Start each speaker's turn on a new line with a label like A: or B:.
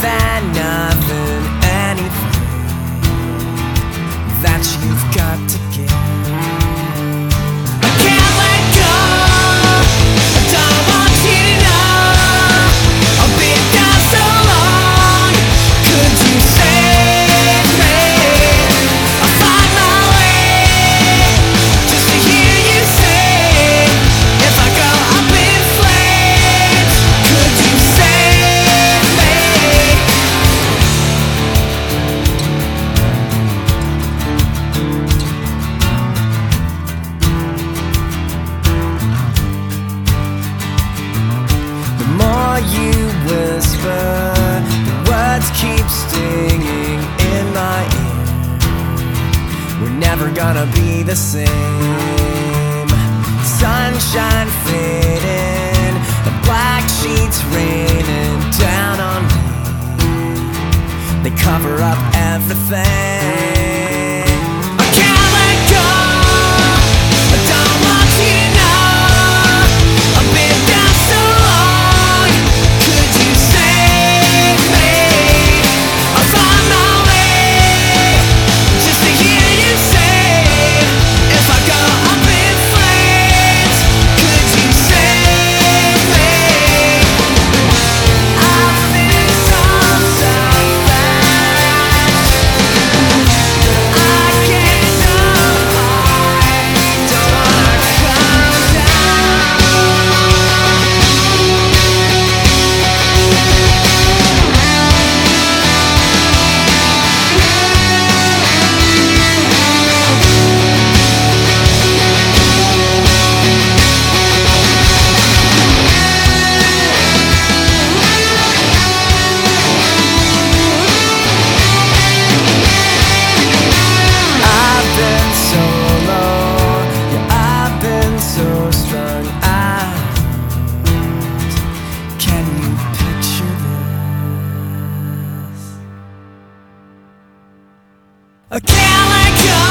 A: that gonna be the same. Sunshine fading, the black sheets raining down on me. They cover up everything. I can't let go